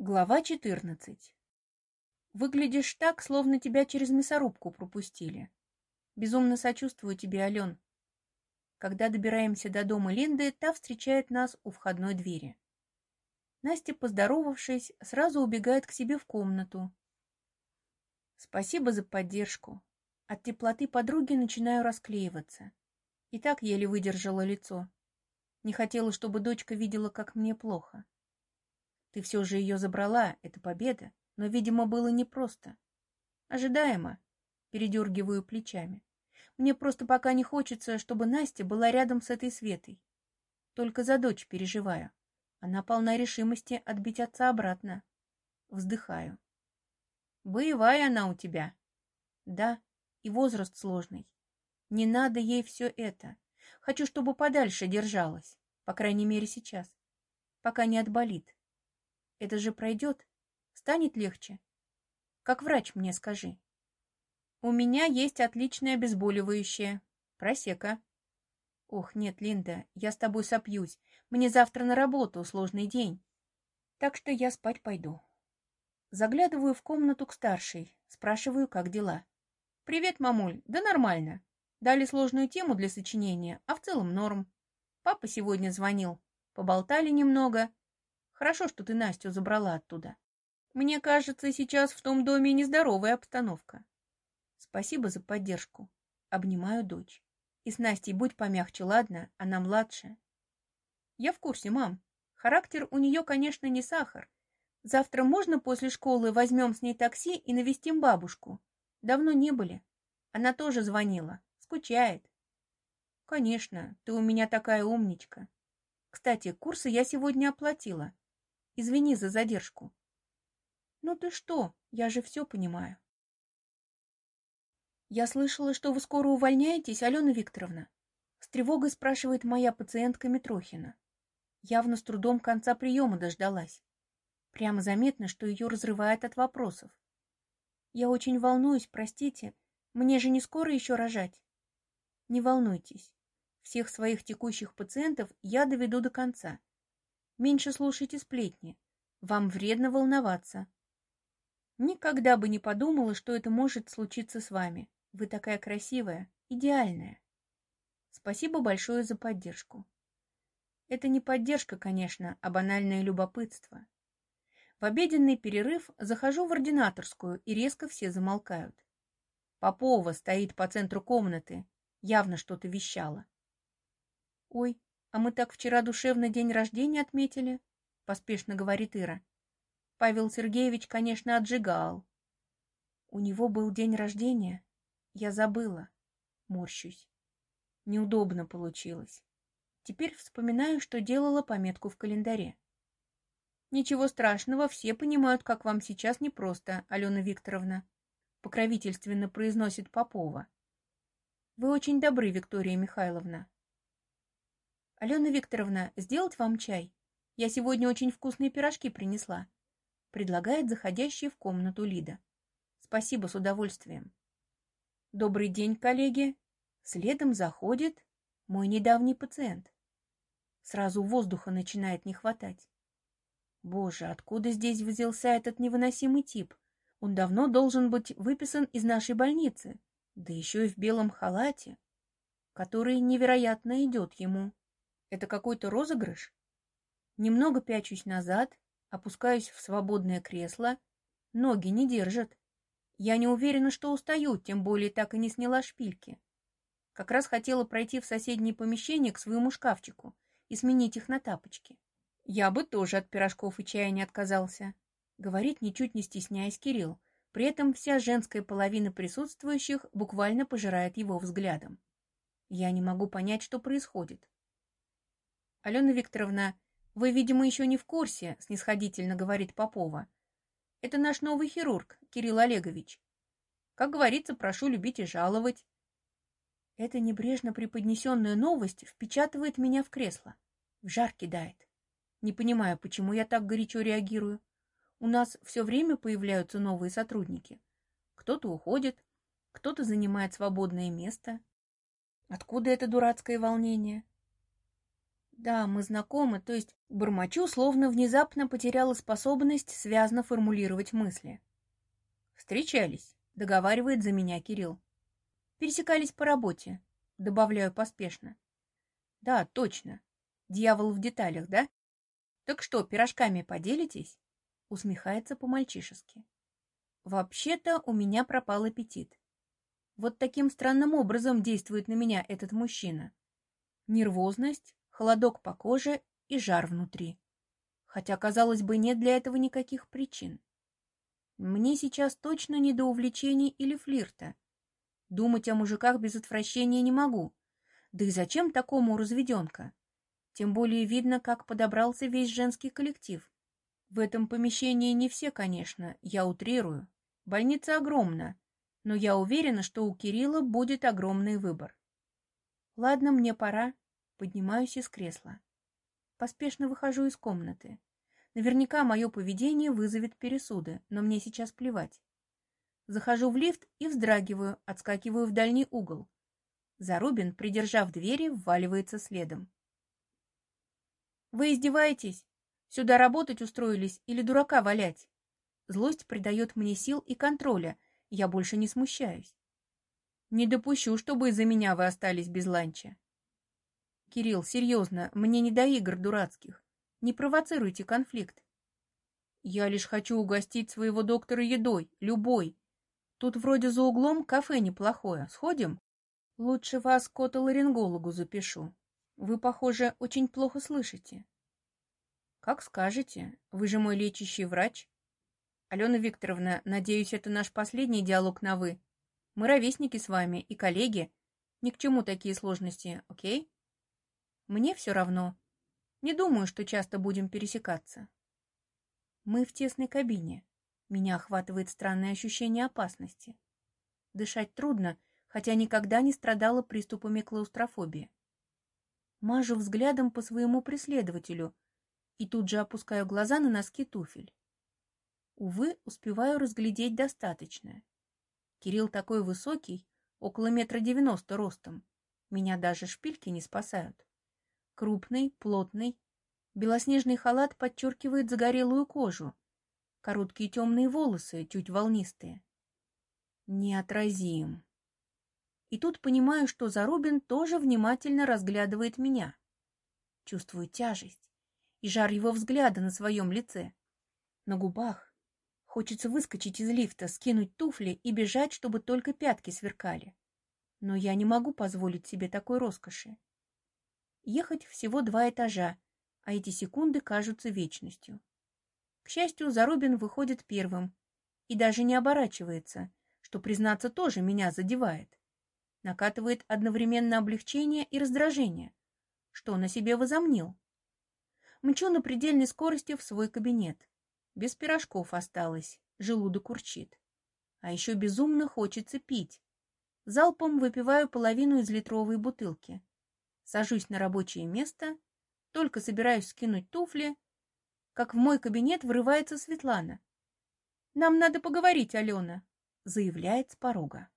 Глава 14. Выглядишь так, словно тебя через мясорубку пропустили. Безумно сочувствую тебе, Ален. Когда добираемся до дома Линды, та встречает нас у входной двери. Настя, поздоровавшись, сразу убегает к себе в комнату. Спасибо за поддержку. От теплоты подруги начинаю расклеиваться. И так еле выдержала лицо. Не хотела, чтобы дочка видела, как мне плохо. Ты все же ее забрала, это победа, но, видимо, было непросто. Ожидаемо. Передергиваю плечами. Мне просто пока не хочется, чтобы Настя была рядом с этой Светой. Только за дочь переживаю. Она полна решимости отбить отца обратно. Вздыхаю. Боевая она у тебя. Да, и возраст сложный. Не надо ей все это. Хочу, чтобы подальше держалась. По крайней мере, сейчас. Пока не отболит. Это же пройдет. Станет легче. Как врач мне скажи. У меня есть отличное обезболивающее. Просека. Ох, нет, Линда, я с тобой сопьюсь. Мне завтра на работу, сложный день. Так что я спать пойду. Заглядываю в комнату к старшей, спрашиваю, как дела. «Привет, мамуль, да нормально. Дали сложную тему для сочинения, а в целом норм. Папа сегодня звонил. Поболтали немного, Хорошо, что ты Настю забрала оттуда. Мне кажется, сейчас в том доме нездоровая обстановка. Спасибо за поддержку. Обнимаю дочь. И с Настей будь помягче, ладно? Она младшая. Я в курсе, мам. Характер у нее, конечно, не сахар. Завтра можно после школы возьмем с ней такси и навестим бабушку? Давно не были. Она тоже звонила. Скучает. Конечно, ты у меня такая умничка. Кстати, курсы я сегодня оплатила. Извини за задержку. Ну ты что, я же все понимаю. Я слышала, что вы скоро увольняетесь, Алена Викторовна. С тревогой спрашивает моя пациентка Митрохина. Явно с трудом конца приема дождалась. Прямо заметно, что ее разрывает от вопросов. Я очень волнуюсь, простите. Мне же не скоро еще рожать. Не волнуйтесь. Всех своих текущих пациентов я доведу до конца. Меньше слушайте сплетни. Вам вредно волноваться. Никогда бы не подумала, что это может случиться с вами. Вы такая красивая, идеальная. Спасибо большое за поддержку. Это не поддержка, конечно, а банальное любопытство. В обеденный перерыв захожу в ординаторскую, и резко все замолкают. Попова стоит по центру комнаты, явно что-то вещала. Ой, а мы так вчера душевно день рождения отметили, — поспешно говорит Ира. Павел Сергеевич, конечно, отжигал. У него был день рождения. Я забыла. Морщусь. Неудобно получилось. Теперь вспоминаю, что делала пометку в календаре. Ничего страшного, все понимают, как вам сейчас непросто, Алена Викторовна. Покровительственно произносит Попова. Вы очень добры, Виктория Михайловна. «Алена Викторовна, сделать вам чай? Я сегодня очень вкусные пирожки принесла», — предлагает заходящая в комнату Лида. «Спасибо, с удовольствием». «Добрый день, коллеги!» Следом заходит мой недавний пациент. Сразу воздуха начинает не хватать. Боже, откуда здесь взялся этот невыносимый тип? Он давно должен быть выписан из нашей больницы, да еще и в белом халате, который невероятно идет ему. Это какой-то розыгрыш? Немного пячусь назад, опускаюсь в свободное кресло. Ноги не держат. Я не уверена, что устаю, тем более так и не сняла шпильки. Как раз хотела пройти в соседнее помещение к своему шкафчику и сменить их на тапочки. Я бы тоже от пирожков и чая не отказался. Говорит, ничуть не стесняясь Кирилл. При этом вся женская половина присутствующих буквально пожирает его взглядом. Я не могу понять, что происходит. Алена Викторовна, вы, видимо, еще не в курсе, снисходительно говорит Попова. Это наш новый хирург, Кирилл Олегович. Как говорится, прошу любить и жаловать. Эта небрежно преподнесенная новость впечатывает меня в кресло. В жар кидает. Не понимаю, почему я так горячо реагирую. У нас все время появляются новые сотрудники. Кто-то уходит, кто-то занимает свободное место. Откуда это дурацкое волнение? Да, мы знакомы, то есть бормочу, словно внезапно потеряла способность связно формулировать мысли. Встречались, договаривает за меня Кирилл. Пересекались по работе, добавляю поспешно. Да, точно. Дьявол в деталях, да? Так что, пирожками поделитесь? Усмехается по-мальчишески. Вообще-то у меня пропал аппетит. Вот таким странным образом действует на меня этот мужчина. Нервозность, холодок по коже и жар внутри. Хотя, казалось бы, нет для этого никаких причин. Мне сейчас точно не до увлечений или флирта. Думать о мужиках без отвращения не могу. Да и зачем такому разведенка? Тем более видно, как подобрался весь женский коллектив. В этом помещении не все, конечно, я утрирую. Больница огромна, но я уверена, что у Кирилла будет огромный выбор. Ладно, мне пора. Поднимаюсь из кресла. Поспешно выхожу из комнаты. Наверняка мое поведение вызовет пересуды, но мне сейчас плевать. Захожу в лифт и вздрагиваю, отскакиваю в дальний угол. Зарубин, придержав двери, вваливается следом. «Вы издеваетесь? Сюда работать устроились или дурака валять?» Злость придает мне сил и контроля, я больше не смущаюсь. «Не допущу, чтобы из-за меня вы остались без ланча». «Кирилл, серьезно, мне не до игр дурацких. Не провоцируйте конфликт. Я лишь хочу угостить своего доктора едой, любой. Тут вроде за углом кафе неплохое. Сходим? Лучше вас к отоларингологу запишу. Вы, похоже, очень плохо слышите. Как скажете. Вы же мой лечащий врач. Алена Викторовна, надеюсь, это наш последний диалог на «вы». Мы ровесники с вами и коллеги. Ни к чему такие сложности, окей? Мне все равно. Не думаю, что часто будем пересекаться. Мы в тесной кабине. Меня охватывает странное ощущение опасности. Дышать трудно, хотя никогда не страдала приступами клаустрофобии. Мажу взглядом по своему преследователю и тут же опускаю глаза на носки туфель. Увы, успеваю разглядеть достаточное. Кирилл такой высокий, около метра девяносто ростом. Меня даже шпильки не спасают. Крупный, плотный. Белоснежный халат подчеркивает загорелую кожу. Короткие темные волосы, чуть волнистые. Неотразим. И тут понимаю, что Зарубин тоже внимательно разглядывает меня. Чувствую тяжесть и жар его взгляда на своем лице. На губах. Хочется выскочить из лифта, скинуть туфли и бежать, чтобы только пятки сверкали. Но я не могу позволить себе такой роскоши. Ехать всего два этажа, а эти секунды кажутся вечностью. К счастью, Зарубин выходит первым и даже не оборачивается, что, признаться, тоже меня задевает накатывает одновременно облегчение и раздражение. Что на себе возомнил? Мчу на предельной скорости в свой кабинет. Без пирожков осталось, желудок урчит. А еще безумно хочется пить. Залпом выпиваю половину из литровой бутылки. Сажусь на рабочее место, только собираюсь скинуть туфли, как в мой кабинет врывается Светлана. «Нам надо поговорить, Алена», — заявляет с порога.